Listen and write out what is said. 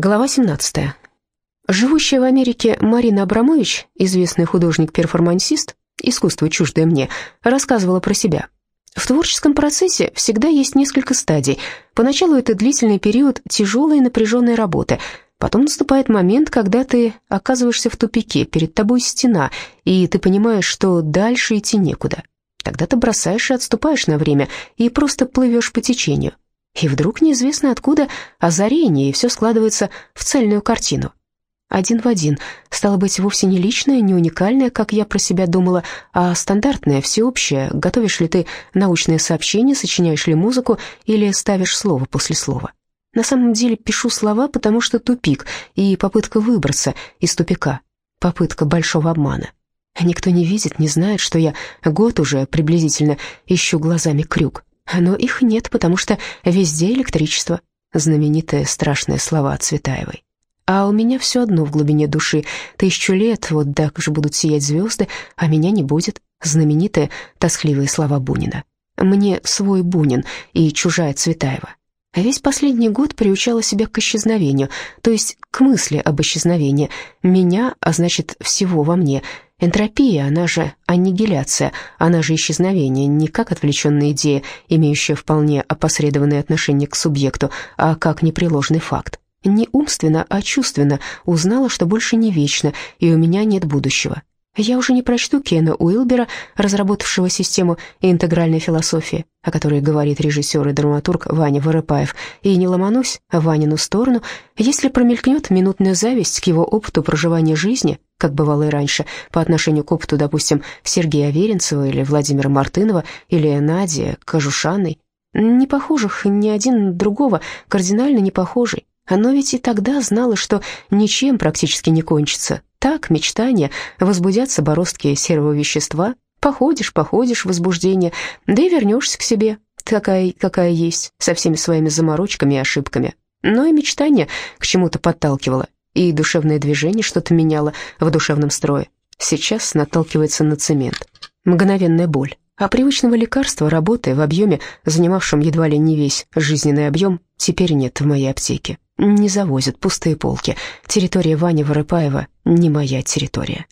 Глава 17. Живущая в Америке Марина Абрамович, известный художник-перформансист, искусство чуждое мне, рассказывала про себя. В творческом процессе всегда есть несколько стадий. Поначалу это длительный период тяжелой и напряженной работы. Потом наступает момент, когда ты оказываешься в тупике, перед тобой стена, и ты понимаешь, что дальше идти некуда. Тогда ты бросаешь и отступаешь на время, и просто плывешь по течению. И вдруг неизвестно откуда озарение, и все складывается в цельную картину. Один в один. Стало быть, вовсе не личное, не уникальное, как я про себя думала, а стандартное, всеобщее. Готовишь ли ты научные сообщения, сочиняешь ли музыку или ставишь слово после слова. На самом деле пишу слова, потому что тупик и попытка выбраться из тупика, попытка большого обмана. Никто не видит, не знает, что я год уже приблизительно ищу глазами крюк. Но их нет, потому что везде электричество. Знаменитые страшные слова Цветаевой. А у меня все одно в глубине души. Тысячу лет, вот так же будут сиять звезды, а меня не будет. Знаменитые тоскливые слова Бунина. Мне свой Бунин и чужая Цветаева. А весь последний год приучала себя к исчезновению, то есть к мысли об исчезновении. Меня, а значит, всего во мне — Энтропия, она же аннигиляция, она же исчезновение, не как отвлеченная идея, имеющая вполне опосредованное отношение к субъекту, а как непреложный факт. Не умственно, а чувственно узнала, что больше не вечно, и у меня нет будущего. Я уже не прочту Кена Уилбера, разработавшего систему интегральной философии, о которой говорит режиссер и драматург Ваня Воропаев, и не ломанусь в Ванину сторону, если промелькнет минутная зависть к его опыту проживания жизни, как бывало и раньше, по отношению к опыту, допустим, Сергея Аверинцева или Владимира Мартынова или Нади Кожушаной, не похожих ни один другого, кардинально не похожий. Оно ведь и тогда знало, что ничем практически не кончится. Так, мечтания, возбудятся бороздки серого вещества, походишь, походишь, возбуждение, да и вернешься к себе, такая, какая есть, со всеми своими заморочками и ошибками. Но и мечтание к чему-то подталкивало, и душевное движение что-то меняло в душевном строе. Сейчас наталкивается на цемент. Мгновенная боль. А привычного лекарства, работы в объеме, занимавшем едва ли не весь жизненный объем, теперь нет в моей аптеке. Не завозят пустые полки. Территория Вани Воропаева не моя территория.